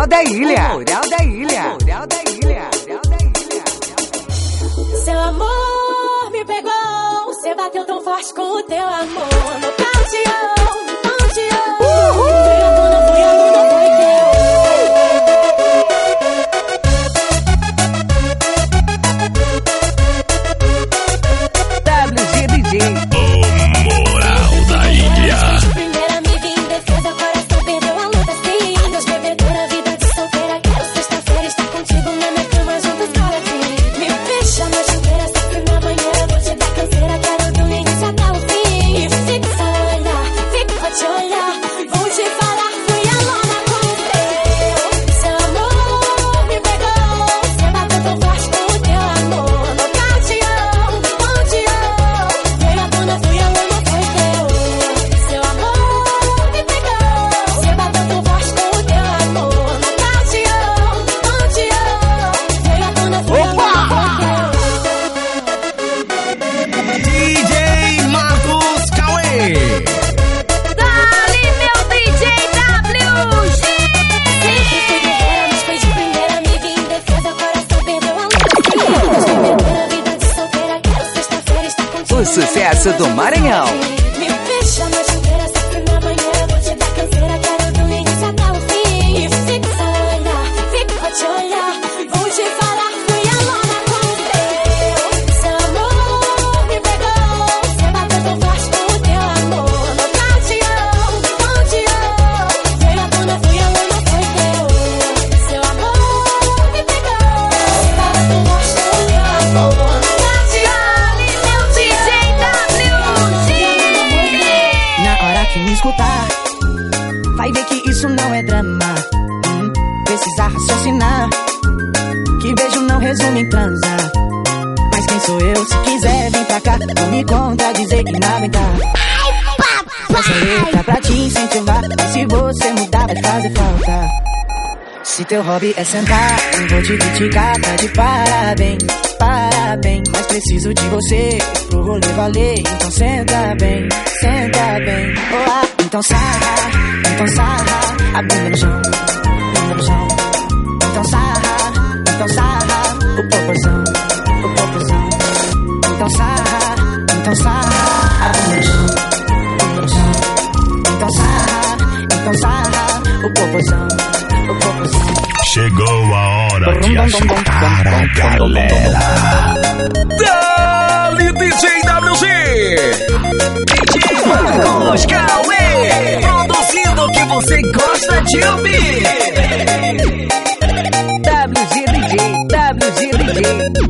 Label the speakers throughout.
Speaker 1: Mural da Ilha. Mural da Ilha. Mural da Ilha.
Speaker 2: Mural da Ilha.
Speaker 3: Seu amor me pegou. Você bateu tão forte com o teu amor. No te teu
Speaker 4: hobby é sentar. Não vou te criticar, tá de parabéns, parabéns. Mas preciso de você pro rolê valer. Então senta bem, senta bem. Olá, então sarra, então sarra. A bunda no chão, bunda no chão. Então sarra, então sarra. O popozão, o popozão. Então sarra, então sarra. A bunda no chão, bunda no chão. Então sarra, então sarra. O popozão.
Speaker 2: Chegou a hora de agitar a galera.
Speaker 1: Dali DJ WG! DJ Marcos Cauê! Produzindo o que você gosta de ouvir! WG DJ, WG DJ.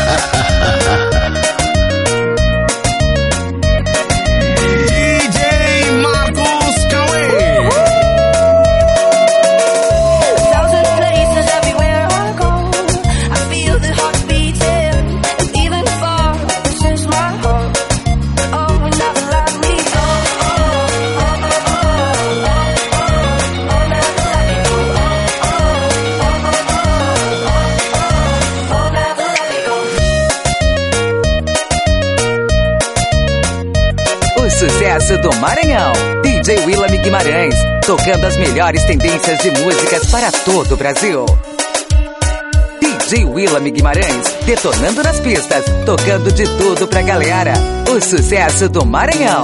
Speaker 2: DJ
Speaker 1: Willam Guimarães, tocando as melhores tendências de músicas para todo o Brasil. DJ Willam Guimarães, detonando nas pistas, tocando de tudo pra galera. O sucesso do Maranhão.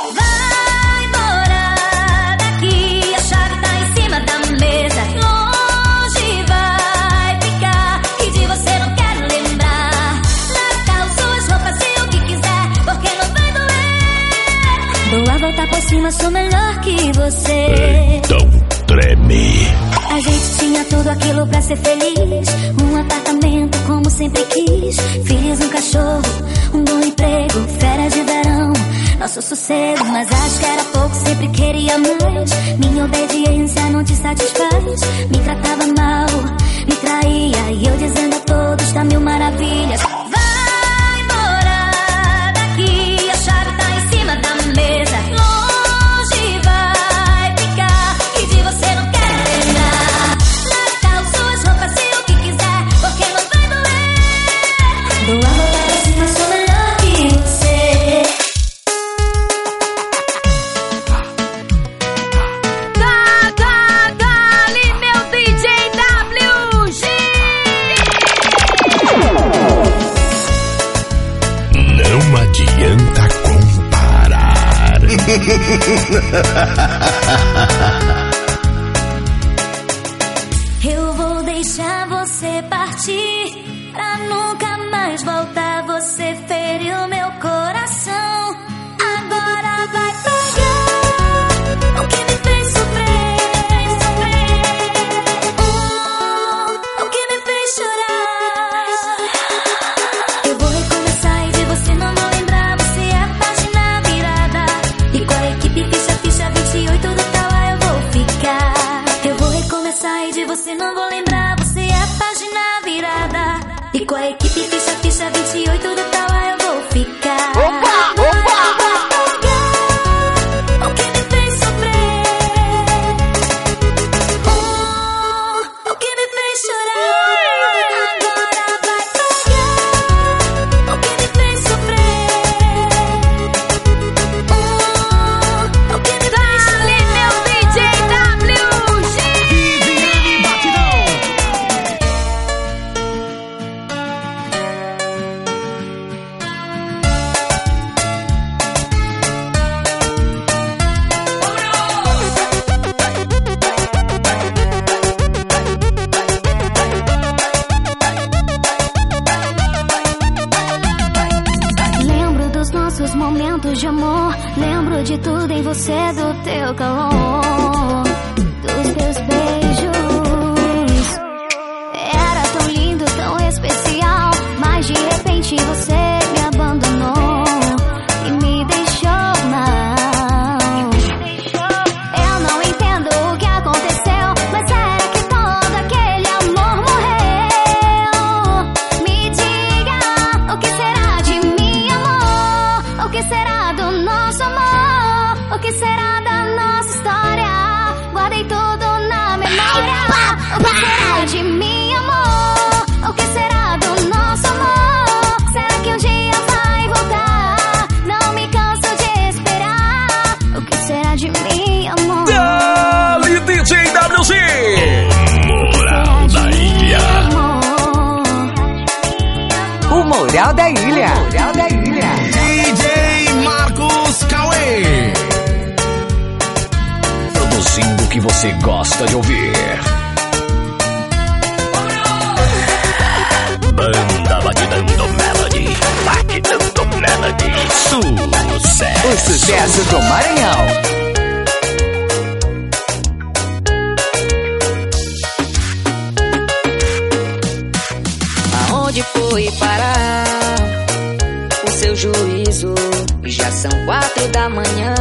Speaker 5: Cima, sou melhor que você.
Speaker 2: Então treme.
Speaker 5: A gente tinha tudo aquilo pra ser feliz. Um apartamento como sempre quis. Filhos, um cachorro, um bom emprego, férias de verão. Nosso sossego, mas acho que era pouco, sempre queria mais. Minha obediência não te satisfaz. Me tratava mal, me traía. E eu dizendo a todos da mil maravilhas. around. O
Speaker 2: Moral da Ilha.
Speaker 1: Da Ilha.
Speaker 2: DJ Marcos Cauê. Produzindo o que você gosta de ouvir. Banda Batidando Melody. Batidando Melody. Sucesso.
Speaker 1: O sucesso do Maranhão.
Speaker 6: Aonde foi parar juízo? Já são quatro da manhã.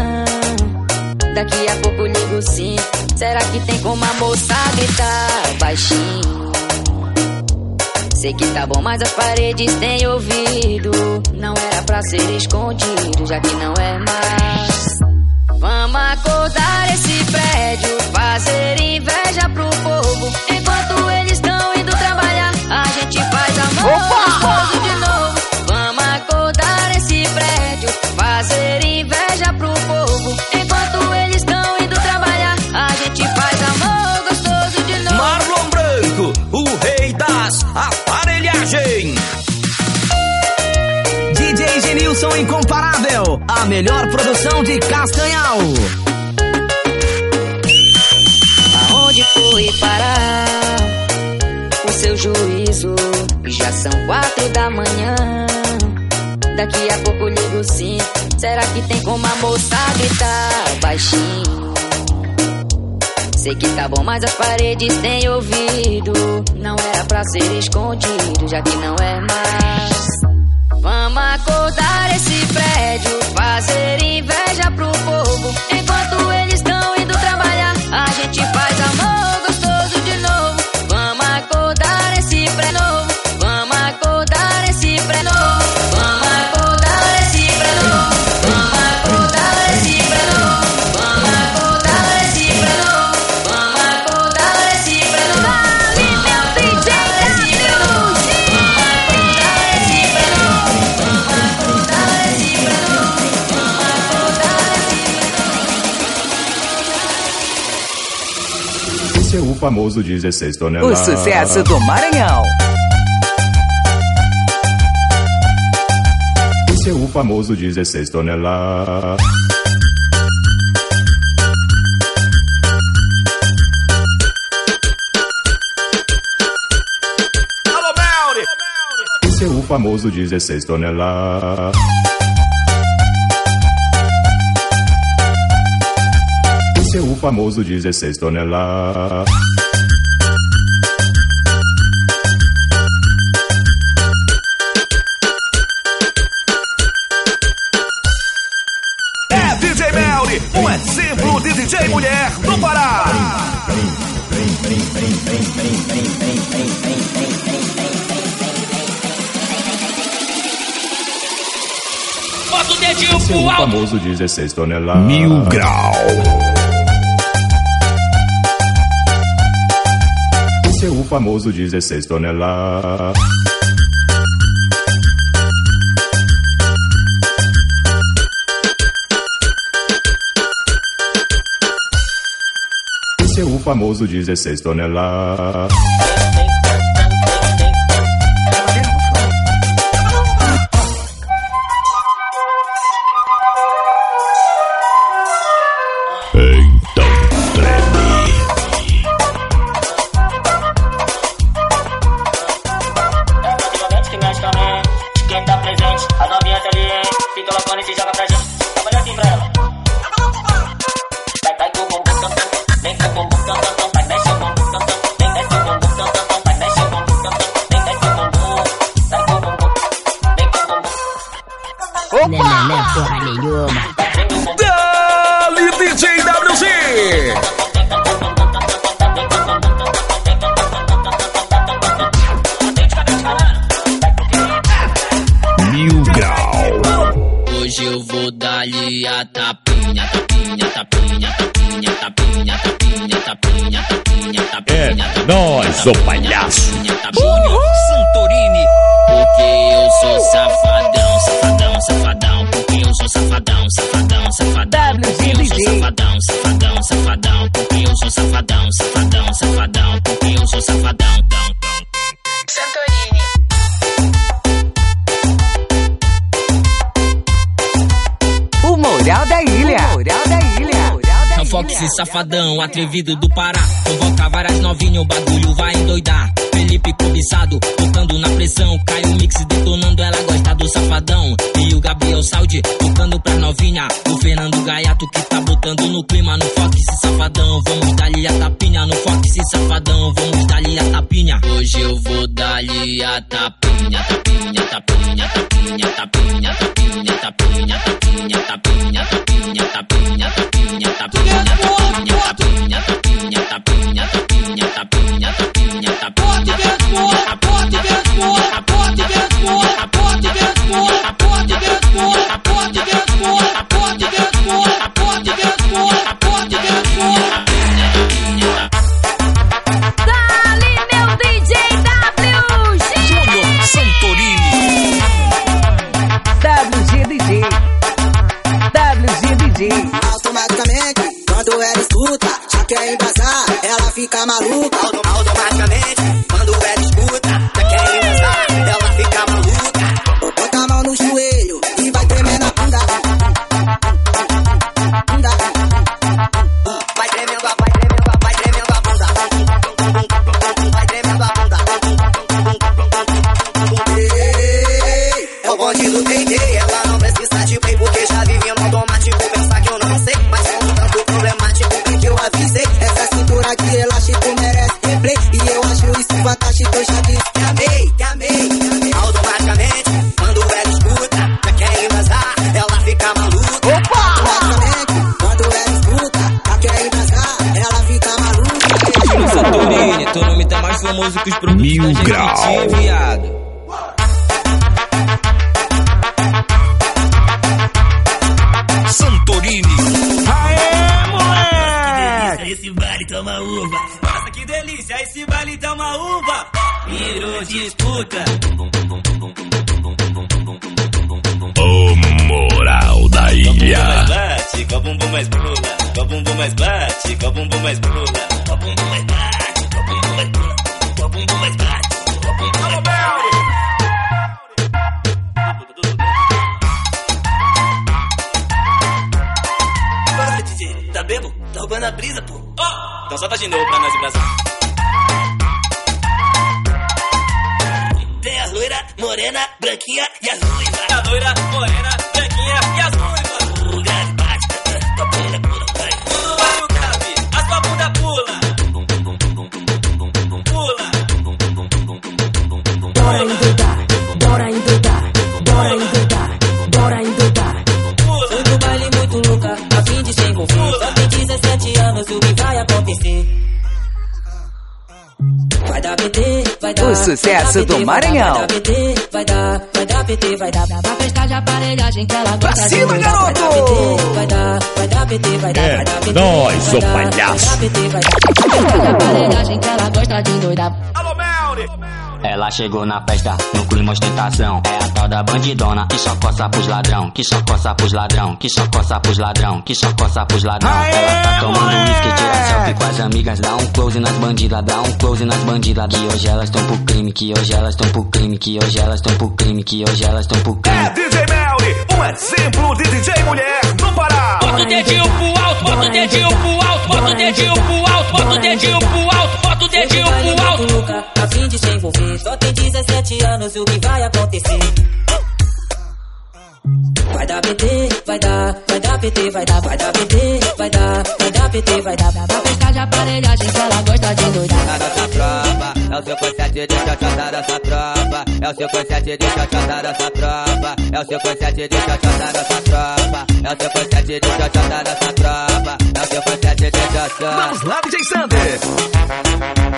Speaker 6: Daqui a pouco ligo sim. Será que tem como a moça gritar baixinho? Sei que tá bom, mas as paredes têm ouvido. Não era pra ser escondido, já que não é mais. Vamos acordar esse prédio, fazer inveja pro povo. Enquanto eles estão indo trabalhar, a gente
Speaker 7: Genilson Incomparável, a melhor produção de Castanhal.
Speaker 6: Aonde foi parar o seu juízo? Já são quatro da manhã. Daqui a pouco ligo sim. Será que tem como a moça gritar baixinho? Sei que tá bom, mas as paredes têm ouvido. Não era pra ser escondido, já que não é mais. Vamos acordar esse prédio, fazer inveja pro povo. Enquanto
Speaker 8: famoso 16
Speaker 1: O
Speaker 8: toneladas.
Speaker 1: sucesso do Maranhão.
Speaker 8: Esse é o famoso 16 toneladas.
Speaker 9: Alô, Melri.
Speaker 8: Esse é o famoso 16 toneladas. Esse é o famoso 16 toneladas.
Speaker 9: Mulher do Pará.
Speaker 10: Bota o dedinho
Speaker 8: Esse é
Speaker 10: pro
Speaker 8: o
Speaker 10: alto.
Speaker 8: famoso 16 toneladas.
Speaker 9: Mil grau.
Speaker 8: Esse é o famoso 16 toneladas. Famoso 16 toneladas.
Speaker 10: Safadão, atrevido do Pará. Convoca várias novinhas, o bagulho vai endoidar. Felipe cobiçado, tocando na pressão. Cai o mix detonando, ela gosta do safadão. E o Gabriel Saudi, tocando pra novinha. O Fernando Gaiato que tá botando no clima. No Fox safadão, vamos dar-lhe a tapinha. No Fox safadão, vamos dar-lhe a tapinha. Hoje eu vou dar-lhe a tapinha, tapinha, tapinha, tapinha, tapinha, tapinha, tapinha, tapinha, tapinha, tapinha,
Speaker 11: disputa.
Speaker 12: O
Speaker 1: sucesso do Maranhão.
Speaker 12: Vai dar vai dar, vai dar PT, vai dar. Pra festa de aparelhagem que ela gosta de
Speaker 1: cima, garoto!
Speaker 12: PT, vai dar, vai dar PT, vai dar.
Speaker 2: É
Speaker 12: vai dar PT,
Speaker 2: ô
Speaker 12: dar,
Speaker 2: palhaço.
Speaker 12: Vai dar PT, vai dar. Pra festa de aparelhagem que ela gosta de doidar.
Speaker 10: Ela chegou na festa, no clima ostentação. É a tal da bandidona que só coça pros ladrão, que só coça pros ladrão, que só coça pros ladrão, que só coça pros ladrão. Ela tá tomando uísque, tira selfie com as amigas, dá um close nas bandidas, dá um close nas bandidas. Que hoje elas tão pro crime, que hoje elas tão pro crime, que hoje elas tão pro crime, que hoje elas tão pro crime.
Speaker 9: É DJ Melri, um exemplo de DJ mulher no Pará.
Speaker 13: Bota o dedinho pro alto, bota o dedinho pro alto, bota o dedinho pro alto, bota o dedinho pro alto, bota dedinho pro alto.
Speaker 12: louca, a fim de se envolver. Só tem 17 anos, o que vai acontecer? Vai dar PT, vai dar, vai dar PT, vai dar, vai dar PT, vai dar, vai dar PT, vai dar. Pra festa de aparelhagem que ela gosta de doidar.
Speaker 14: dessa tropa, é o seu consete de tchotchota dessa tropa, é o seu consete de tchotchota dessa tropa, é o seu consete de tchotchota dessa tropa, é o seu consete de tchotchota dessa tropa, é o seu consete de tchotchota.
Speaker 9: Vamos lá, DJ Sander.
Speaker 2: Não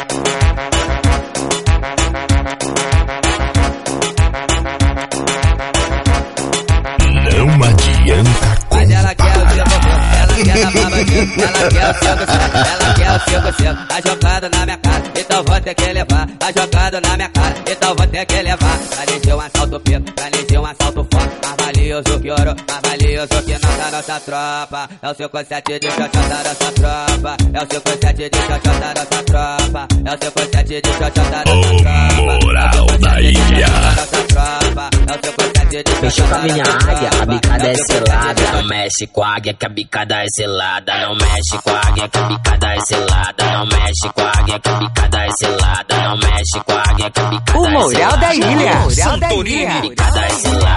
Speaker 2: adianta
Speaker 14: Mas ela quer o seu ela quer pra bandido, ela quer o seu ela quer o seu cocô. Tá jogando na minha cara, então vou ter que levar. Tá jogando na minha cara, então vou ter que levar. Planejei um assalto pego, planejei um assalto forte. Mais valioso que ouro, mais valioso que nossa tropa. É o seu consete de xoxota nossa tropa. É o seu consete de xoxota nossa tropa. É o seu consete de xoxota nossa tropa.
Speaker 2: moral da ilha.
Speaker 14: Nossa tropa. É o seu consete de
Speaker 10: Mexeu com a minha águia, a bicada é
Speaker 14: É o
Speaker 10: selada. Não mexe com a águia, que a bicada é selada. Não mexe com a águia, que a bicada é selada. Não mexe com a águia, que a bicada é selada. Não mexe com a águia, que a bicada
Speaker 1: O
Speaker 10: é
Speaker 1: Moral
Speaker 10: selada.
Speaker 1: da Ilha. Moral da Ilha.
Speaker 10: Bicada é selada,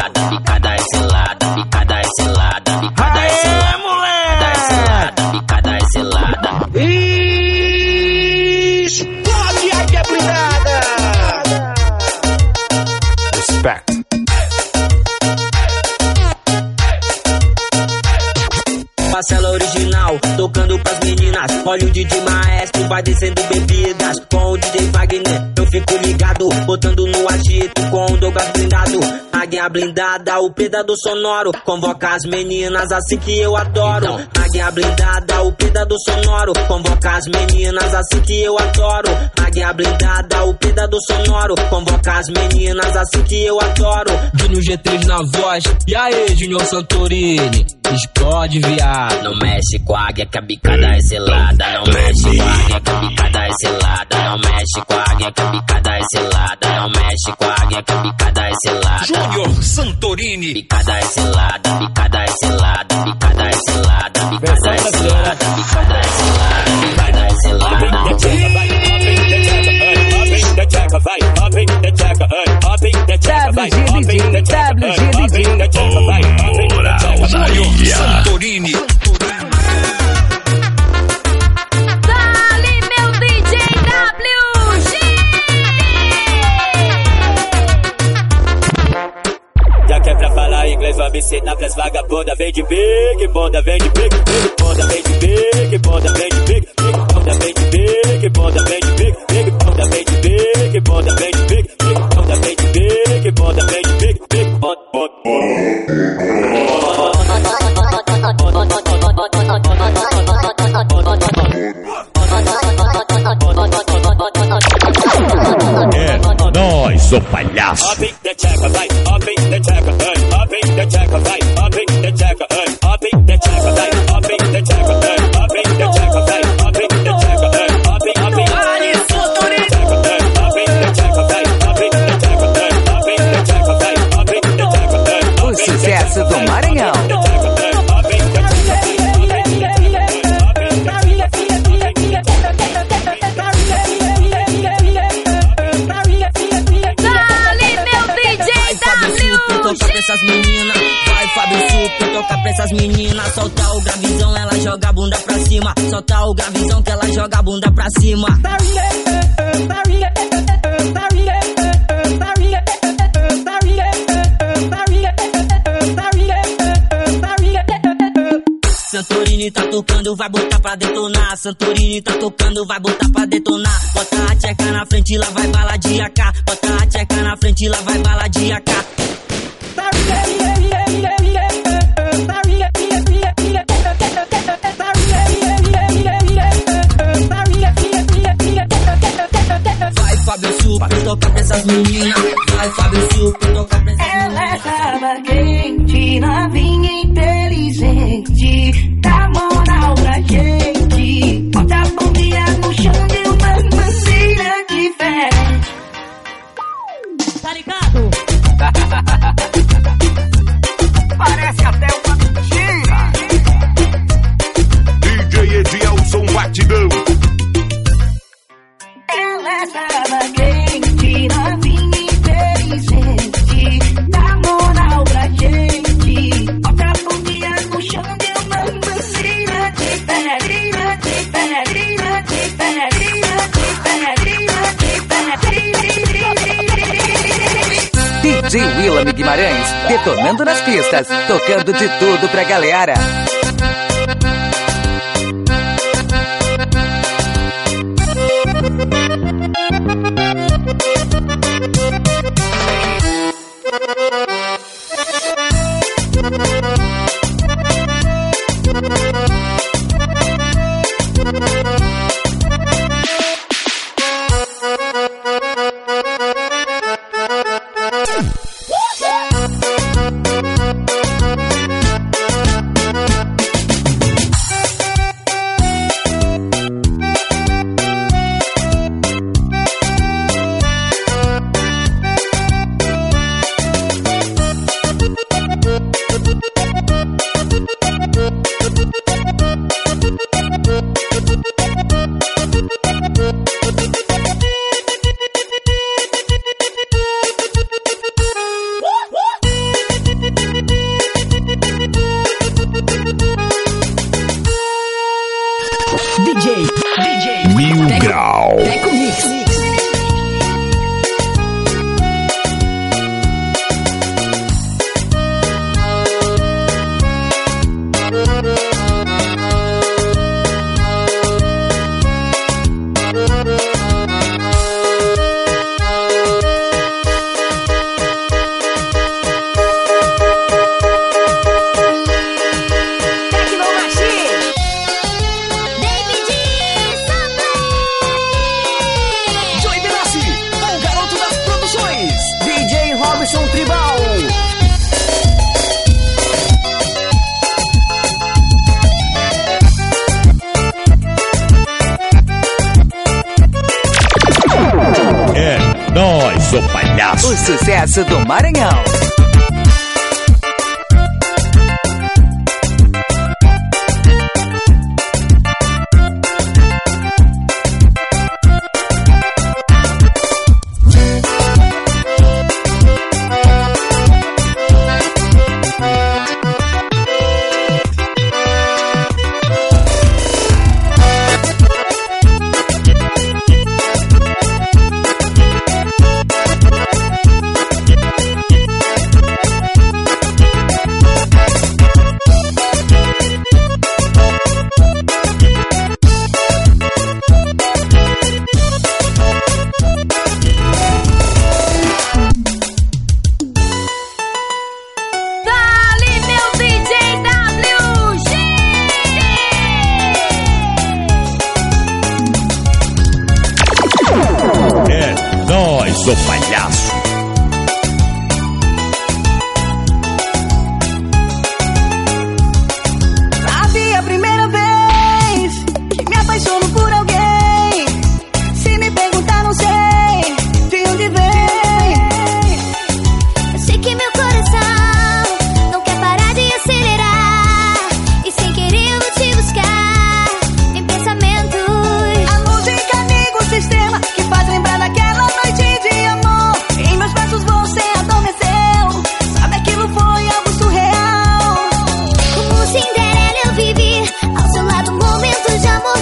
Speaker 13: Maestro, Águia blindada, o pedador sonoro. Convoca as meninas assim que eu adoro. Águia blindada, o pedador sonoro. Convoca as meninas assim que eu adoro. Águia blindada, o pedador sonoro. Convoca as meninas assim que eu adoro. Júnior G3 na voz. E aí, Júnior Santorini? Explode, viado.
Speaker 10: Não mexe com a águia que a bicada é selada. Não mexe com a águia que a bicada é selada. Não mexe com a águia que a bicada é selada. Não mexe com a águia que a bicada é selada.
Speaker 2: Júnior Santorini.
Speaker 10: Picada é selada, picada é selada, picada é selada, picada é selada, picada é selada, picada é selada.
Speaker 11: Vai,
Speaker 2: up in the checker,
Speaker 11: up in the checker, vai, up in the checker, up in the checker, vai, up in the checker, vai, up in the checker, vai, up in the checker, vai, up in the checker, vai, Santorini. De big, bunda, vem de big,
Speaker 15: big bunda,
Speaker 11: vem de big, bunda, vem de big, big bunda, vem de big, bunda, vem de big, big bunda, vem de big, bunda,
Speaker 1: vem de big, big
Speaker 15: bunda, vem de
Speaker 13: big, bunda, vem de big, big bunda. É nós, o palhaço. Essas meninas. Solta o gravizão, ela joga a bunda pra cima. Solta o gravizão que ela joga a bunda pra cima. Santorini tá tocando, vai botar pra detonar. Santorini tá tocando, vai botar pra detonar. Bota a tcheca na frente, lá vai bala de AK. Bota a tcheca na frente, lá vai bala de Fábio Super, toca pra essas meninas. Vai, Fábio Super, toca pra essas
Speaker 4: Ela tava quente, novinha inteligente,
Speaker 1: pistas, tocando de tudo pra galera.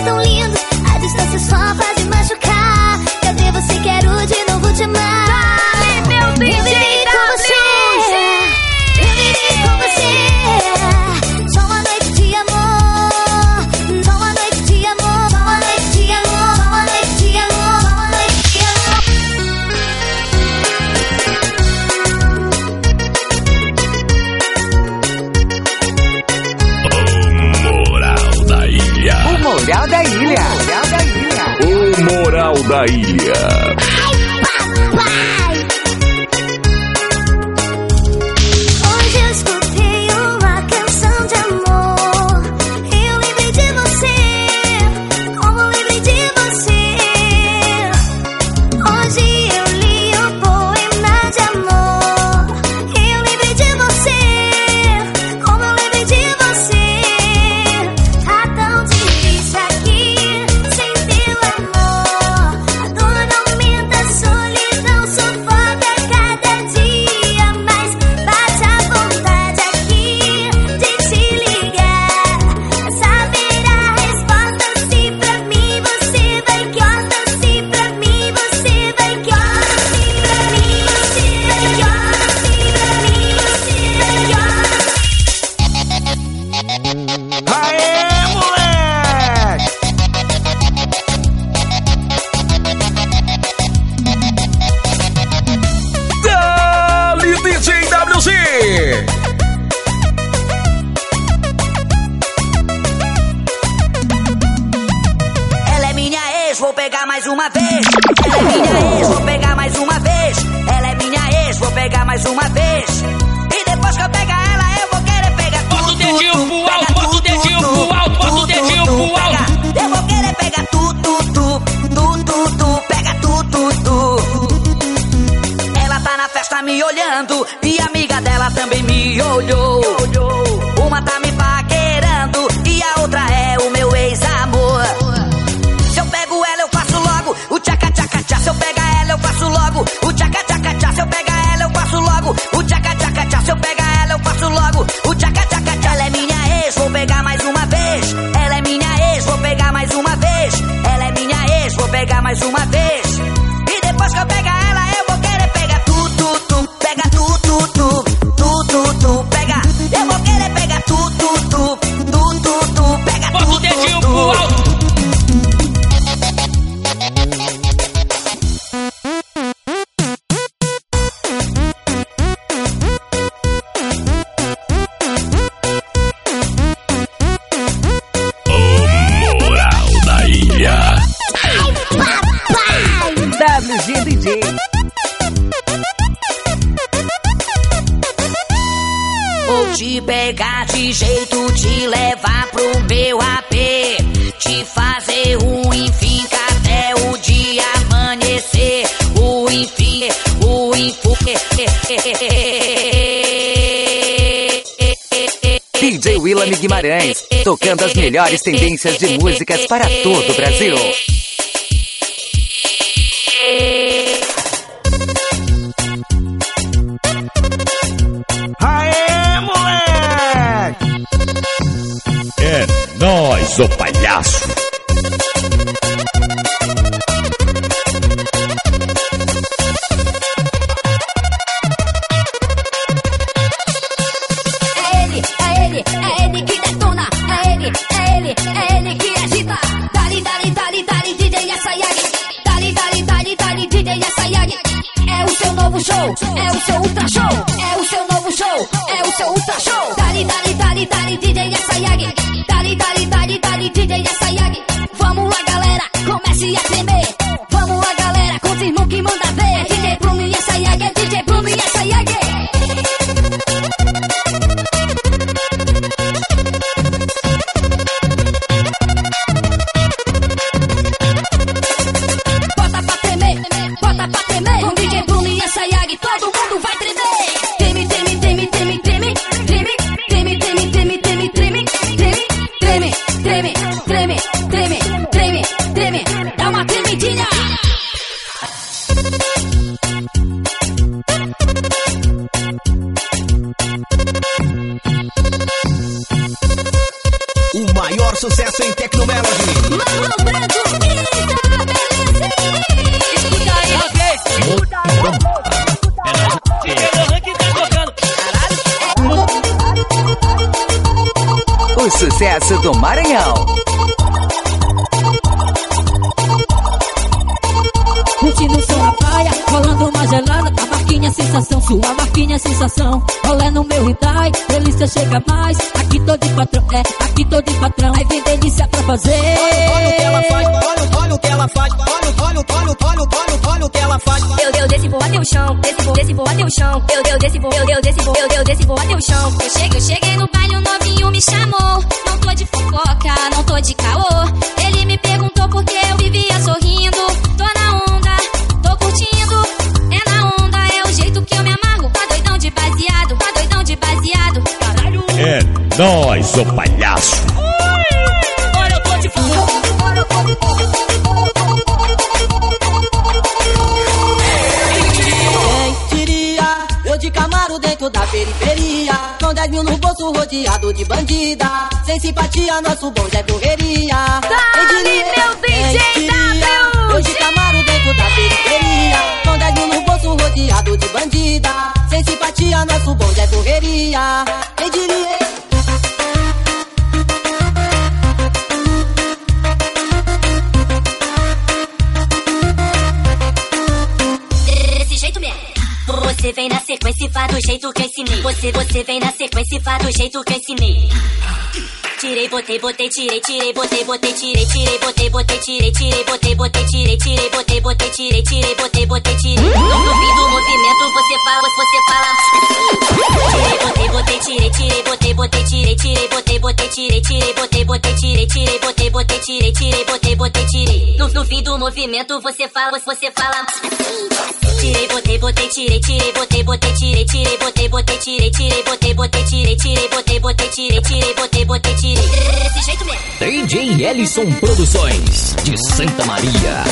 Speaker 5: tão lindos, a distância
Speaker 16: só faz
Speaker 2: door. DJ
Speaker 1: Willam Guimarães, tocando as melhores tendências de músicas para todo o Brasil.
Speaker 16: Aê, moleque!
Speaker 2: É nóis, o palhaço!
Speaker 12: Delícia chega mais. Aqui tô de patrão, é, aqui tô de patrão. Aí vem delícia pra fazer.
Speaker 4: Olha o que ela faz, olha, olha o que ela faz, olha, olha, olha, olha, olha, olha o que ela faz.
Speaker 17: Eu deu desse vou até o chão, desse vou, desse vou até o chão. Eu deu desse vou, eu deu desse vou, eu deu desse vou até o chão. Eu cheguei, eu cheguei no baile, o novinho me chamou. Não tô de fofoca, não tô de caô. Ele me perguntou por que eu vivia sorrindo.
Speaker 18: Nóis, ô palhaço.
Speaker 12: Olha, eu tô de
Speaker 4: Quem diria? Eu de Camaro dentro da periferia. Com 10 mil no bolso rodeado de bandida. Sem simpatia, nosso bonde é correria. Diria?
Speaker 17: meu DJ
Speaker 4: diria? Eu de Camaro dentro da periferia. Com 10 mil no bolso rodeado de bandida. Sem simpatia, nosso bonde é correria.
Speaker 17: Faz do jeito que eu ensinei. Você, você vem na sequência e faz do jeito que eu ensinei. Tirei, botei, botei, tirei, tirei, botei, botei, tirei, tirei, botei, botei, tirei, tirei, botei, botei, tirei, tirei, botei, botei, tirei, tirei, botei, botei, tirei. No fim do movimento você fala, você fala. Tirei, botei, botei, tirei, tirei, botei, botei, tirei, tirei, botei, botei, tirei, tirei, botei, botei, tirei, tirei, botei, botei, tirei, tirei, botei, botei, tirei. No, fim do movimento você fala, você fala. Tirei, botei, botei, tirei, tirei, botei, botei, tirei, tirei, botei, botei, tirei, tirei, botei, botei, tirei, tirei, botei, botei, tirei, tirei, botei, botei, tirei. Desse jeito mesmo.
Speaker 7: DJ Ellison Produções de Santa Maria.